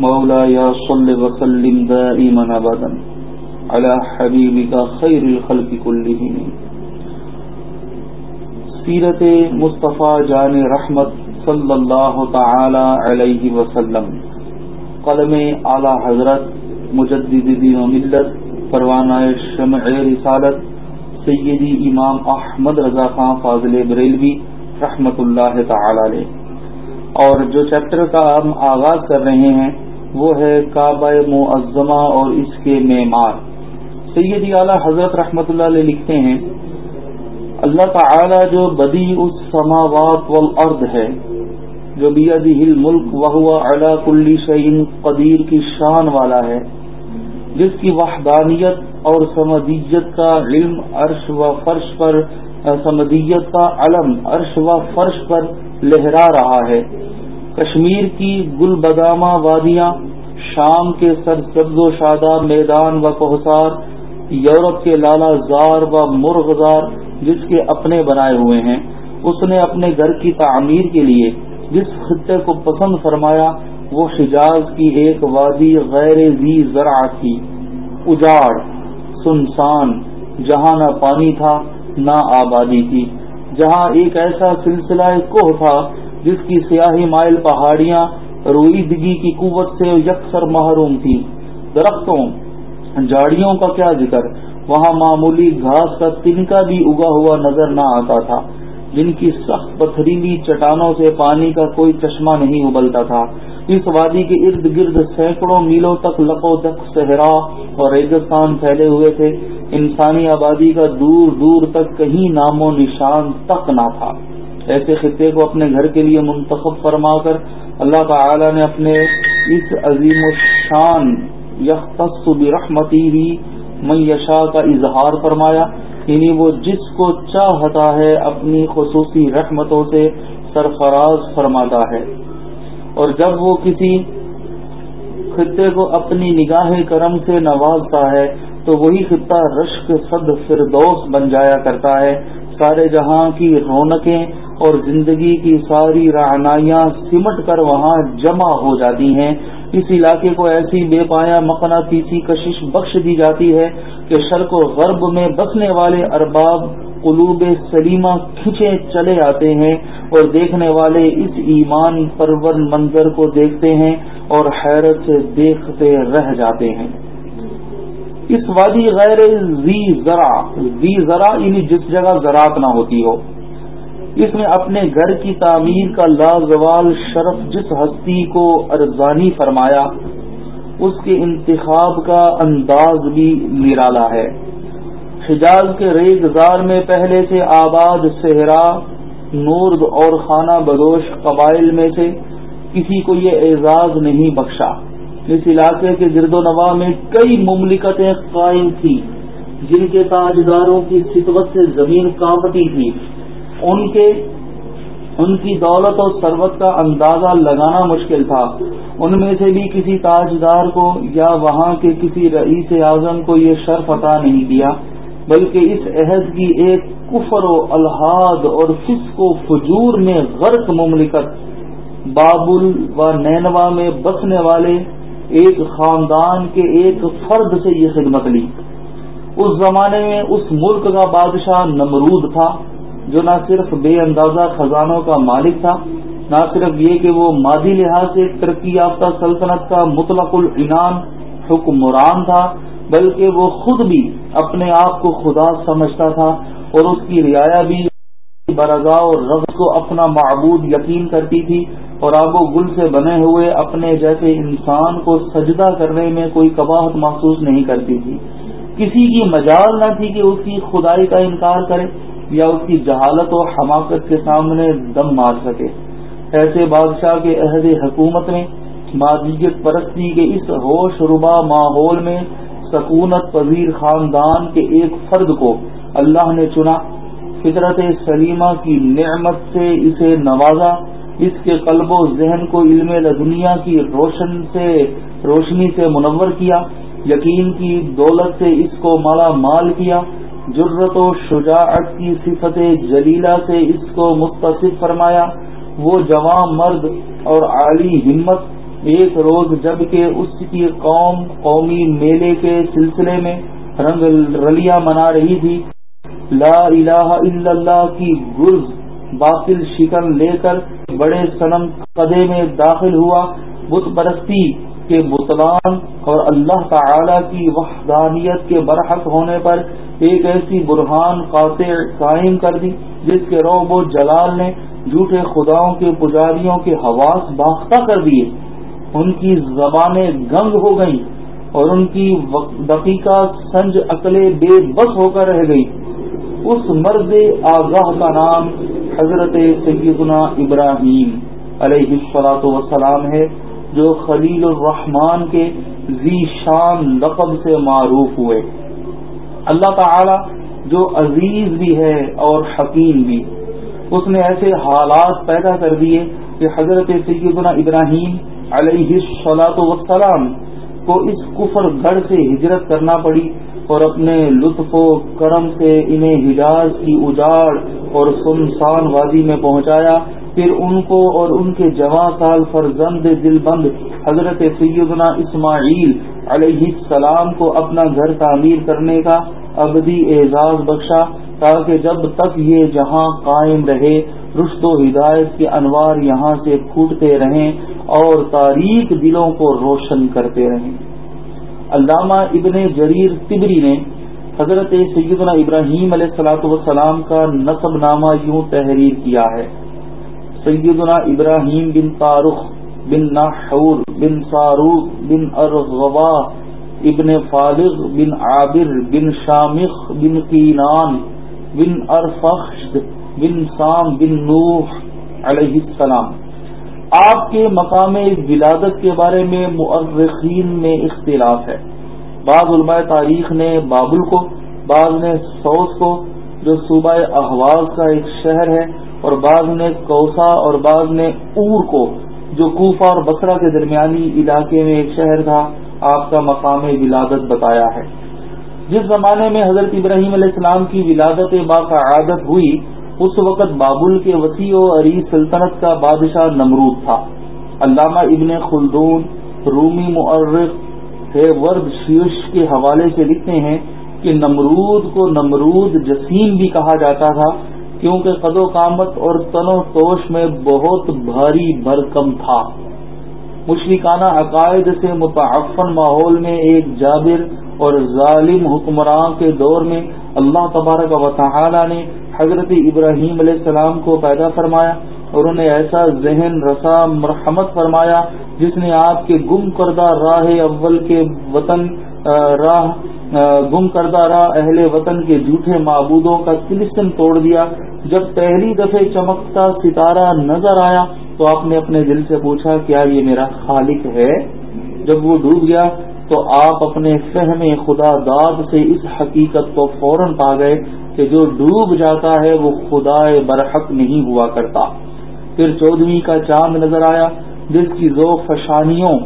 مولا یا صل وسلم دائما ابدا على حبیبک خیر الخلق كلهم. سیرت مصطفیٰ جان رحمت صلی اللہ تعالی علیہ وسلم، قلم اعلی حضرت، مجدد دین و ملت، پروانہ شمع رسالت، سیدی امام احمد رضا خان فاضل بریلوی رحمت اللہ تعالی علیہ۔ اور جو چیپٹر کا ہم آغاز کر رہے ہیں وہ ہے کعبہ معظمہ اور اس کے معمار۔ سید اعلیٰ حضرت رحمۃ اللہ علیہ لکھتے ہیں، اللہ تعالی جو بدی اس سماوات والارض ہے، جو ہل ملک وہ اعلیٰ کلی شعین قدیر کی شان والا ہے، جس کی وحدانیت اور سمدیت کا علم عرش و فرش پر، سمدیت کا علم عرش و فرش پر لہرا رہا ہے۔ کشمیر کی گل بدامہ وادیاں شام کے سرسبز و شاداب میدان و کوہسار یورپ کے لالا زار و مرغزار جس کے اپنے بنائے ہوئے ہیں، اس نے اپنے گھر کی تعمیر کے لیے جس خطے کو پسند فرمایا، وہ حجاز کی ایک وادی غیر زی ذرا تھی۔ اجاڑ، سنسان، جہاں نہ پانی تھا، نہ آبادی تھی۔ جہاں ایک ایسا سلسلہ کوہ تھا جس کی سیاہی مائل پہاڑیاں روئیدگی کی قوت سے یکسر محروم تھی درختوں جاڑیوں کا کیا ذکر؟ وہاں معمولی گھاس کا تنکا بھی اگا ہوا نظر نہ آتا تھا۔ جن کی سخت پتھریلی چٹانوں سے پانی کا کوئی چشمہ نہیں ابلتا تھا۔ اس وادی کے ارد گرد سینکڑوں میلوں تک لقو تک صحرا اور ریگستان پھیلے ہوئے تھے۔ انسانی آبادی کا دور دور تک کہیں نام و نشان تک نہ تھا۔ ایسے خطے کو اپنے گھر کے لیے منتخب فرما کر اللہ تعالی نے اپنے اس عظیم الشان یختص برحمتی ہی میشا کا اظہار فرمایا یعنی وہ جس کو چاہتا ہے اپنی خصوصی رحمتوں سے سرفراز فرماتا ہے۔ اور جب وہ کسی خطے کو اپنی نگاہ کرم سے نوازتا ہے، تو وہی خطہ رشک صد فردوس بن جایا کرتا ہے۔ سارے جہاں کی رونقیں اور زندگی کی ساری رہنائیاں سمٹ کر وہاں جمع ہو جاتی ہیں۔ اس علاقے کو ایسی بے پایا مقنا تیسی کشش بخش دی جاتی ہے کہ شرق و غرب میں بسنے والے ارباب قلوب سلیمہ کھنچے چلے آتے ہیں اور دیکھنے والے اس ایمان پرور منظر کو دیکھتے ہیں اور حیرت سے دیکھتے رہ جاتے ہیں۔ اس وادی غیر زی ذرا زی ذرا یعنی جس جگہ زراعت نہ ہوتی ہو۔ اس میں اپنے گھر کی تعمیر کا لازوال شرف جس ہستی کو ارزانی فرمایا، اس کے انتخاب کا انداز بھی نرالا ہے۔ حجاز کے ریگ زار میں پہلے سے آباد صحرا، نورد اور خانہ بدوش قبائل میں سے کسی کو یہ اعزاز نہیں بخشا۔ اس علاقے کے گرد و نواح میں کئی مملکتیں قائم تھیں، جن کے تاجداروں کی سطوت سے زمین کانپتی تھی۔ ان کے ان کی دولت اور ثروت کا اندازہ لگانا مشکل تھا۔ ان میں سے بھی کسی تاجدار کو یا وہاں کے کسی رئیس اعظم کو یہ شرف عطا نہیں کیا، بلکہ اس عہد کی ایک کفر و الحاد اور فسق و فجور میں غرق مملکت، بابل و نینوا میں بسنے والے ایک خاندان کے ایک فرد سے یہ خدمت لی۔ اس زمانے میں اس ملک کا بادشاہ نمرود تھا۔ جو نہ صرف بے اندازہ خزانوں کا مالک تھا، نہ صرف یہ کہ وہ مادی لحاظ سے ترقی یافتہ سلطنت کا مطلق العنان حکمران تھا، بلکہ وہ خود بھی اپنے آپ کو خدا سمجھتا تھا اور اس کی رعایا بھی برضا اور رغ کو اپنا معبود یقین کرتی تھی اور آب و گل سے بنے ہوئے اپنے جیسے انسان کو سجدہ کرنے میں کوئی کباہت محسوس نہیں کرتی تھی۔ کسی کی مجال نہ تھی کہ اس کی خدائی کا انکار کرے۔ یا اس کی جہالت و حماقت کے سامنے دم مار سکے۔ ایسے بادشاہ کے عہد حکومت میں مادیت پرستی کے اس ہوش ربا ماحول میں سکونت پذیر خاندان کے ایک فرد کو اللہ نے چنا۔ فطرت سلیمہ کی نعمت سے اسے نوازا۔ اس کے قلب و ذہن کو علم لدنیا کی روشن سے، روشنی سے منور کیا۔ یقین کی دولت سے اس کو مالا مال کیا۔ جرت و شجاعت کی صفت جلیلہ سے اس کو متصف فرمایا۔ وہ جوان مرد اور عالی ہمت، ایک روز جبکہ اس کی قوم، قومی میلے کے سلسلے میں رنگ رلیاں منا رہی تھی۔ لا الہ الا اللہ کی گرز، باطل شکن لے کر بڑے سنم قدے میں داخل ہوا۔ بت پرستی کے بتلان اور اللہ تعالی کی وحدانیت کے برحق ہونے پر ایک ایسی برہان قاطع قائم کر دی، جس کے روب و جلال نے جھوٹے خداؤں کے پجاریوں کے حواس باختہ کر دیے۔ ان کی زبانیں گنگ ہو گئیں اور ان کی دقیقہ سنج عقلیں بے بس ہو کر رہ گئی اس مرد آگاہ کا نام حضرت سیدنا ابراہیم علیہ السلاط وسلام ہے، جو خلیل الرحمان کے ذی شان لقب سے معروف ہوئے۔ اللہ تعالی جو عزیز بھی ہے اور حکیم بھی۔ اس نے ایسے حالات پیدا کر دیے کہ حضرت سیدنا ابراہیم علیہ السلاۃ وسلام کو اس کفر گڑھ سے ہجرت کرنا پڑی اور اپنے لطف و کرم سے انہیں حجاز کی اجاڑ اور سنسان وادی میں پہنچایا۔ پھر ان کو اور ان کے جواں سال فرزند دل بند حضرت سیدنا اسماعیل علیہ السلام کو اپنا گھر تعمیر کرنے کا ابدی اعزاز بخشا تاکہ جب تک یہ جہاں قائم رہے، رشت و ہدایت کے انوار یہاں سے پھوٹتے رہیں اور تاریخ دلوں کو روشن کرتے رہیں۔ علامہ ابن جریر تبری نے حضرت سیدنا ابراہیم علیہ السلاۃ والسلام کا نصب نامہ یوں تحریر کیا ہے۔ سیدنا ابراہیم بن تارخ بن ناحور بن ساروق بن ارغوا ابن فالغ بن عابر بن شامخ بن قینان بن ارفخد بن سام بن نوح علیہ السلام۔ آپ کے مقام ولادت کے بارے میں مؤرخین میں اختلاف ہے۔ بعض علماء تاریخ نے بابل کو، بعض نے سوس کو، جو صوبہ احواز کا ایک شہر ہے، اور بعض نے کوسا اور بعض نے اور کو، جو کوفہ اور بسرا کے درمیانی علاقے میں ایک شہر تھا۔ آپ کا مقام ولادت بتایا ہے۔ جس زمانے میں حضرت ابراہیم علیہ السلام کی ولادت باقاعدت ہوئی، اس وقت بابل کے وسیع و عری سلطنت کا بادشاہ نمرود تھا۔ علامہ ابن خلدون، رومی معرف ورد شیوش کے حوالے سے لکھتے ہیں کہ نمرود کو نمرود جسیم بھی کہا جاتا تھا، کیونکہ قد و قامت اور تن و توش میں بہت بھاری بھرکم تھا۔ مشرکانہ عقائد سے متعفن ماحول میں ایک جابر اور ظالم حکمراں کے دور میں اللہ تبارک و تعالی نے حضرت ابراہیم علیہ السلام کو پیدا فرمایا اور انہیں ایسا ذہن، رسا، مرحمت فرمایا جس نے آپ کے گم کردہ راہ اول کے وطن راہ گم کردہ راہ اہل وطن کے جھوٹے معبودوں کا تلسم توڑ دیا جب پہلی دفعہ چمکتا ستارہ نظر آیا تو آپ نے اپنے دل سے پوچھا، کیا یہ میرا خالق ہے؟ جب وہ ڈوب گیا تو آپ اپنے فہم خدا داد سے اس حقیقت کو فوراً پا گئے کہ جو ڈوب جاتا ہے وہ خدا برحق نہیں ہوا کرتا۔ پھر چودہویں کا چاند نظر آیا جس کی ذو فشانیوں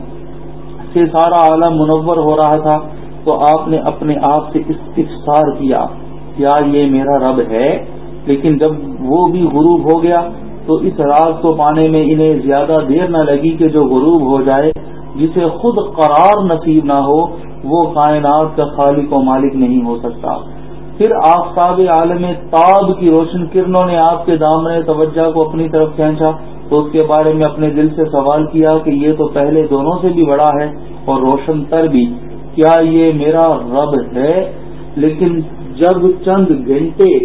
سے سارا عالم منور ہو رہا تھا۔ تو آپ نے اپنے آپ سے استفسار کیا کیا یہ میرا رب ہے؟ لیکن جب وہ بھی غروب ہو گیا تو اس راز کو پانے میں انہیں زیادہ دیر نہ لگی کہ جو غروب ہو جائے، جسے خود قرار نصیب نہ ہو، وہ کائنات کا خالق و مالک نہیں ہو سکتا۔ پھر آفتاب عالم تاب کی روشن کرنوں نے آپ کے دامن توجہ کو اپنی طرف کھینچا، تو اس کے بارے میں اپنے دل سے سوال کیا کہ یہ تو پہلے دونوں سے بھی بڑا ہے اور روشن تر بھی۔ کیا یہ میرا رب ہے؟ لیکن جب چند گھنٹے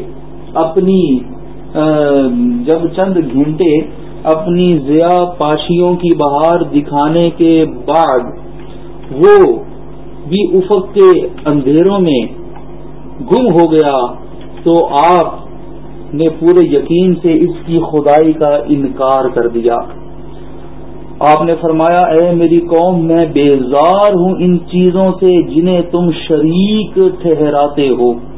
اپنی جب چند گھنٹے اپنی ضیا پاشیوں کی بہار دکھانے کے بعد وہ بھی افق کے اندھیروں میں گم ہو گیا تو آپ نے پورے یقین سے اس کی خدائی کا انکار کر دیا۔ آپ نے فرمایا، اے میری قوم، میں بیزار ہوں ان چیزوں سے جنہیں تم شریک ٹھہراتے ہو۔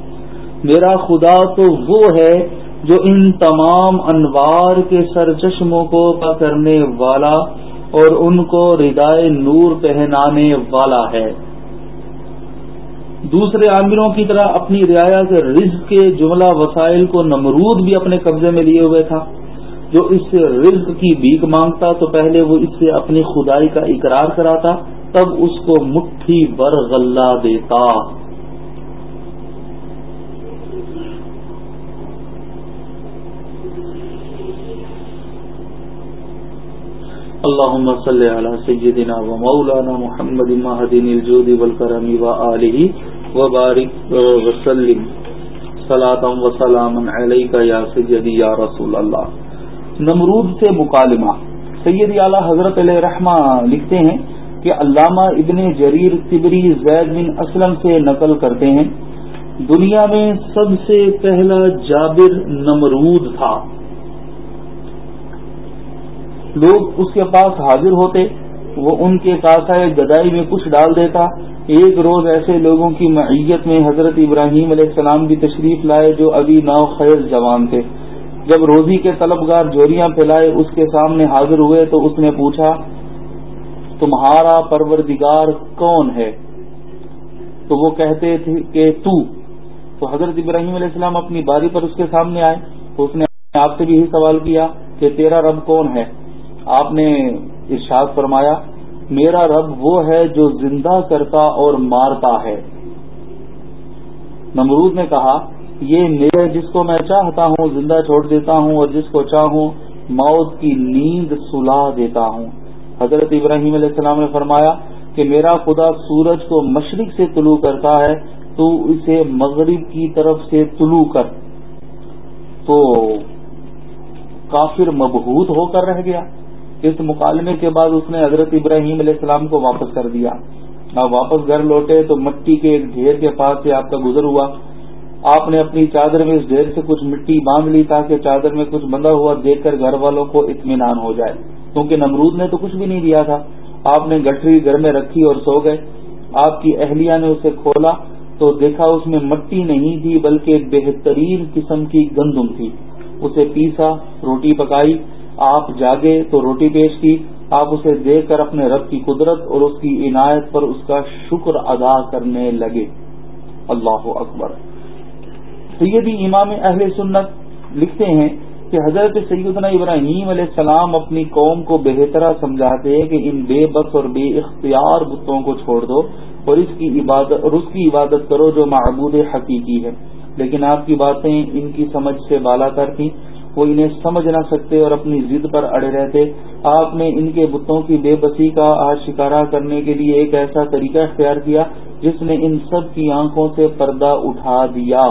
میرا خدا تو وہ ہے جو ان تمام انوار کے سرچشموں کو کرنے والا اور ان کو ردائے نور پہنانے والا ہے۔ دوسرے عامروں کی طرح اپنی رعایا کے رزق کے جملہ وسائل کو نمرود بھی اپنے قبضے میں لیے ہوئے تھا۔ جو اس سے رزق کی بھیک مانگتا تو پہلے وہ اس سے اپنی خدائی کا اقرار کراتا، تب اس کو مٹھی بر غلہ دیتا۔ اللهم صل على سيدنا ومولانا محمد مهدين الجود والكرم وآله وبارك وسلم. صلاة وسلاما عليك يا سيدي يا رسول الله. نمرود سے مکالمہ. سید اعلی حضرت علیہ رحمہ لکھتے ہیں کہ علامہ ابن جریر تبری زید بن اسلم سے نقل کرتے ہیں، دنیا میں سب سے پہلا جابر نمرود تھا۔ لوگ اس کے پاس حاضر ہوتے، وہ ان کے کاسائے گدائی میں کچھ ڈال دیتا۔ ایک روز ایسے لوگوں کی معیت میں حضرت ابراہیم علیہ السلام بھی تشریف لائے جو ابھی نو خیر جوان تھے۔ جب روزی کے طلبگار جوریاں پھیلائے اس کے سامنے حاضر ہوئے تو اس نے پوچھا، تمہارا پروردگار کون ہے؟ تو وہ کہتے تھے کہ تو۔ تو حضرت ابراہیم علیہ السلام اپنی باری پر اس کے سامنے آئے تو اس نے آپ سے بھی یہی سوال کیا کہ تیرا رب کون ہے؟ آپ نے ارشاد فرمایا، میرا رب وہ ہے جو زندہ کرتا اور مارتا ہے۔ نمرود نے کہا، یہ میرے جس کو میں چاہتا ہوں زندہ چھوڑ دیتا ہوں اور جس کو چاہوں موت کی نیند سلا دیتا ہوں۔ حضرت ابراہیم علیہ السلام نے فرمایا کہ میرا خدا سورج کو مشرق سے طلوع کرتا ہے، تو اسے مغرب کی طرف سے طلوع کر۔ تو کافر مبہوت ہو کر رہ گیا۔ اس مکالمے کے بعد اس نے حضرت ابراہیم علیہ السلام کو واپس کر دیا۔ آپ واپس گھر لوٹے تو مٹی کے ایک ڈھیر کے پاس سے آپ کا گزر ہوا۔ آپ نے اپنی چادر میں اس ڈھیر سے کچھ مٹی باندھ لی تاکہ چادر میں کچھ بندھا ہوا دیکھ کر گھر والوں کو اطمینان ہو جائے۔ کیونکہ نمرود نے تو کچھ بھی نہیں دیا تھا۔ آپ نے گٹری گھر میں رکھی اور سو گئے۔ آپ کی اہلیہ نے اسے کھولا تو دیکھا اس میں مٹی نہیں تھی بلکہ بہترین قسم کی گندم تھی۔ اسے پیسا، روٹی پکائی آپ جاگے تو روٹی پیش کی، آپ اسے دیکھ کر اپنے رب کی قدرت اور اس کی عنایت پر اس کا شکر ادا کرنے لگے۔ اللہ اکبر۔ سیدی امام اہل سنت لکھتے ہیں کہ حضرت سیدنا ابراہیم علیہ السلام اپنی قوم کو بہترا سمجھاتے ہیں کہ ان بے بس اور بے اختیار بتوں کو چھوڑ دو اور اس کی عبادت، اور اس کی عبادت کرو جو معبود حقیقی ہے۔ لیکن آپ کی باتیں ان کی سمجھ سے بالا تر تھیں۔ وہ انہیں سمجھ نہ سکتے اور اپنی ضد پر اڑے رہتے۔ آپ نے ان کے بتوں کی بے بسی کا آج آشکارا کرنے کے لیے ایک ایسا طریقہ اختیار کیا جس نے ان سب کی آنکھوں سے پردہ اٹھا دیا۔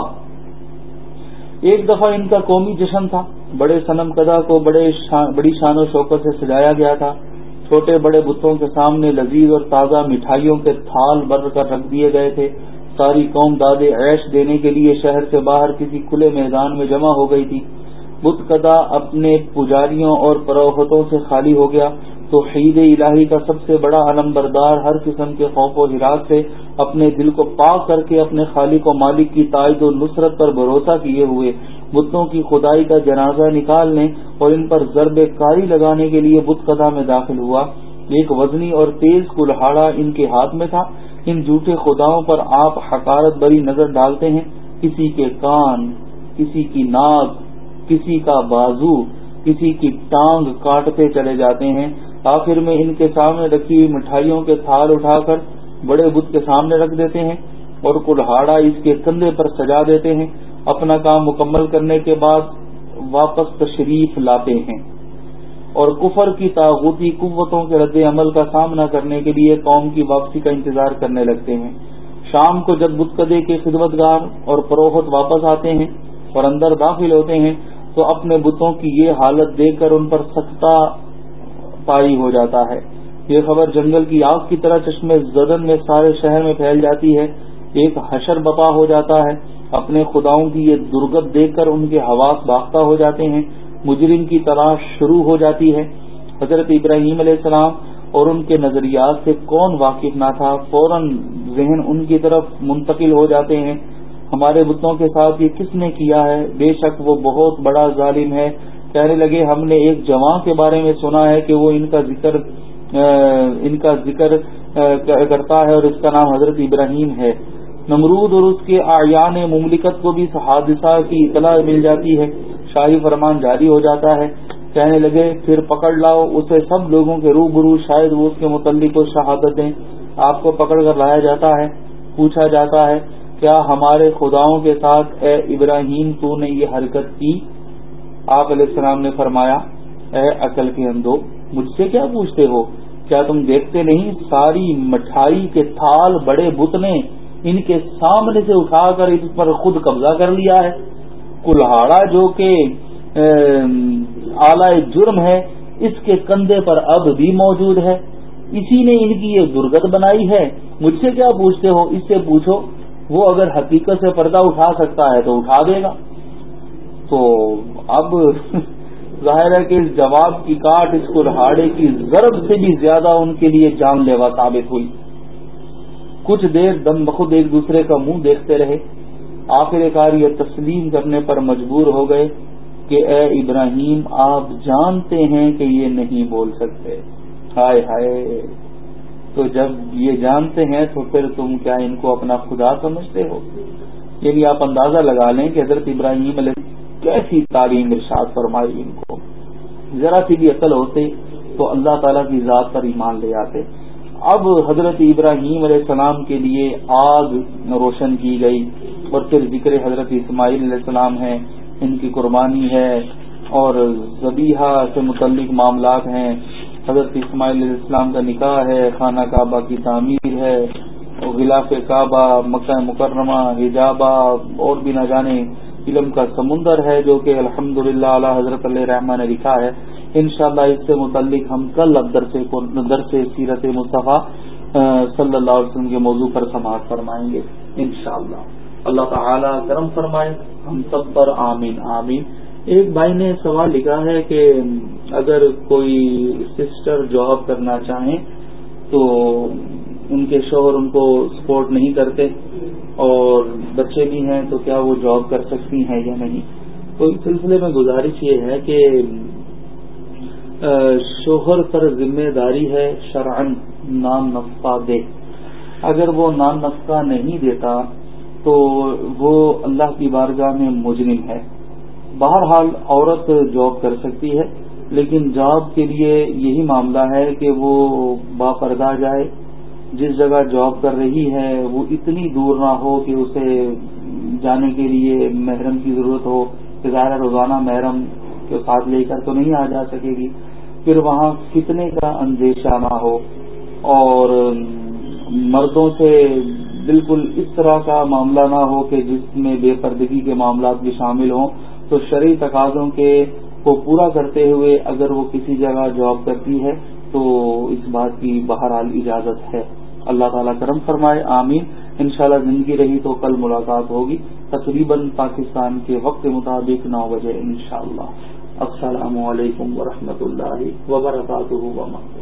ایک دفعہ ان کا قومی جشن تھا۔ بڑے سنم کدا کو بڑے شان بڑی شان و شوقت سے سجایا گیا تھا۔ چھوٹے بڑے بتوں کے سامنے لذیذ اور تازہ مٹھائیوں کے تھال بر کر رکھ دیے گئے تھے۔ ساری قوم دادے عیش دینے کے لیے شہر سے باہر کسی کھلے میدان میں جمع ہو گئی تھی۔ بت کدا اپنے پجاریوں اور پروہتوں سے خالی ہو گیا تو عید الہی کا سب سے بڑا علم بردار ہر قسم کے خوف و ہراس سے اپنے دل کو پاک کر کے اپنے خالق و مالک کی تائید و نصرت پر بھروسہ کیے ہوئے بتوں کی خدائی کا جنازہ نکالنے اور ان پر ضرب کاری لگانے کے لیے بت قدا میں داخل ہوا۔ ایک وزنی اور تیز کلہاڑا ان کے ہاتھ میں تھا۔ ان جھوٹے خداؤں پر آپ حکارت بری نظر ڈالتے ہیں۔ کسی کے کان، کسی کی ناک کسی کا بازو کسی کی ٹانگ کاٹتے چلے جاتے ہیں۔ آخر میں ان کے سامنے رکھی ہوئی مٹھائیوں کے تھال اٹھا کر بڑے بت کے سامنے رکھ دیتے ہیں اور کلہاڑا اس کے کندھے پر سجا دیتے ہیں۔ اپنا کام مکمل کرنے کے بعد واپس تشریف لاتے ہیں۔ اور کفر کی تاغوتی قوتوں کے رد عمل کا سامنا کرنے کے لیے قوم کی واپسی کا انتظار کرنے لگتے ہیں۔ شام کو جب بتکدے کے خدمت گار اور پروہت واپس آتے ہیں اور اندر داخل ہوتے ہیں تو اپنے بتوں کی یہ حالت دیکھ کر ان پر سختہ پاری ہو جاتا ہے۔ یہ خبر جنگل کی آگ کی طرح چشمے زدن میں سارے شہر میں پھیل جاتی ہے۔ ایک حشر بپا ہو جاتا ہے۔ اپنے خداؤں کی یہ درگت دیکھ کر ان کے حواس باختہ ہو جاتے ہیں۔ مجرم کی تلاش شروع ہو جاتی ہے۔ حضرت ابراہیم علیہ السلام اور ان کے نظریات سے کون واقف نہ تھا، فوراً ذہن ان کی طرف منتقل ہو جاتے ہیں۔ ہمارے بتوں کے ساتھ یہ کس نے کیا ہے؟ بے شک وہ بہت بڑا ظالم ہے۔ کہنے لگے، ہم نے ایک جوان کے بارے میں سنا ہے کہ وہ ان کا ذکر ان کا ذکر کرتا ہے اور اس کا نام حضرت ابراہیم ہے۔ نمرود اور اس کے آیان مملکت کو بھی اس حادثہ کی اطلاع مل جاتی ہے۔ شاہی فرمان جاری ہو جاتا ہے۔ کہنے لگے، پھر پکڑ لاؤ۔ اسے سب لوگوں کے روبرو، شاید وہ اس کے متعلق کو شہادت دیں آپ کو پکڑ کر لایا جاتا ہے، پوچھا جاتا ہے۔ کیا ہمارے خداؤں کے ساتھ اے ابراہیم تو نے یہ حرکت کی؟ آپ علیہ السلام نے فرمایا، اے عقل کے اندو مجھ سے کیا پوچھتے ہو؟ کیا تم دیکھتے نہیں ساری مٹھائی کے تھال بڑے بت نے ان کے سامنے سے اٹھا کر اس پر خود قبضہ کر لیا ہے؟ کلہاڑا جو کہ اعلی جرم ہے، اس کے کندھے پر اب بھی موجود ہے۔ اسی نے ان کی یہ درگت بنائی ہے۔ مجھ سے کیا پوچھتے ہو؟ اس سے پوچھو۔ وہ اگر حقیقت سے پردہ اٹھا سکتا ہے تو اٹھا دے گا۔ تو اب ظاہر ہے کہ اس جواب کی کاٹ، اس کلہاڑے کی ضرب سے بھی زیادہ ان کے لیے جان لیوا ثابت ہوئی۔ کچھ دیر دم بخود ایک دوسرے کا منہ دیکھتے رہے۔ آخر کار یہ تسلیم کرنے پر مجبور ہو گئے کہ اے ابراہیم، آپ جانتے ہیں کہ یہ نہیں بول سکتے۔ ہائے ہائے۔ تو جب یہ جانتے ہیں تو پھر تم کیا ان کو اپنا خدا سمجھتے ہو؟ یعنی آپ اندازہ لگا لیں کہ حضرت ابراہیم علیہ کیسی تعلیم ارشاد فرمائی ان کو۔ ذرا سی بھی عقل ہوتے تو اللہ تعالیٰ کی ذات پر ایمان لے آتے۔ اب حضرت ابراہیم علیہ السلام کے لیے آگ روشن کی گئی اور پھر ذکر حضرت اسماعیل علیہ السلام ہے ان کی قربانی ہے اور زبیحہ سے متعلق معاملات ہیں۔ حضرت اسماعیل علیہ السلام کا نکاح ہے، خانہ کعبہ کی تعمیر ہے، غلاف کعبہ، مکہ مکرمہ، حجابہ، اور بھی نہ جانے علم کا سمندر ہے جو کہ الحمد للہ حضرت علیہ رحمٰ نے لکھا ہے۔ انشاءاللہ اس سے متعلق ہم کل اب درس سیرت مصطفیٰ صلی اللہ علیہ وسلم کے موضوع پر سماعت فرمائیں گے، انشاءاللہ۔ اللہ تعالی کرم فرمائے، ہم سب پر آمین آمین۔ ایک بھائی نے سوال لکھا ہے کہ اگر کوئی سسٹر جاب کرنا چاہیں تو ان کے شوہر ان کو سپورٹ نہیں کرتے اور بچے بھی ہیں تو کیا وہ جاب کر سکتی ہیں یا نہیں؟ تو اس سلسلے میں گزارش یہ ہے کہ شوہر پر ذمہ داری ہے شرعن نام نفقہ دے۔ اگر وہ نام نفقہ نہیں دیتا تو وہ اللہ کی بارگاہ میں مجرم ہے۔ بہرحال عورت جاب کر سکتی ہے، لیکن جاب کے لیے یہی معاملہ ہے کہ وہ با پردہ جائے۔ جس جگہ جاب کر رہی ہے، وہ اتنی دور نہ ہو کہ اسے جانے کے لیے محرم کی ضرورت ہو۔ ظاہر روزانہ محرم کے ساتھ لے کر تو نہیں آ جا سکے گی۔ پھر وہاں کتنے کا اندیشہ نہ ہو۔ اور مردوں سے بالکل اس طرح کا معاملہ نہ ہو کہ جس میں بے پردگی کے معاملات بھی شامل ہوں۔ تو شرعی تقاضوں کے کو پورا کرتے ہوئے اگر وہ کسی جگہ جاب کرتی ہے تو اس بات کی بہرحال اجازت ہے۔ اللہ تعالیٰ کرم فرمائے، آمین۔ انشاءاللہ زندگی رہی تو کل ملاقات ہوگی۔ تقریباً پاکستان کے وقت کے مطابق نو بجے انشاءاللہ۔ السلام علیکم ورحمۃ اللہ وبرکاتہ۔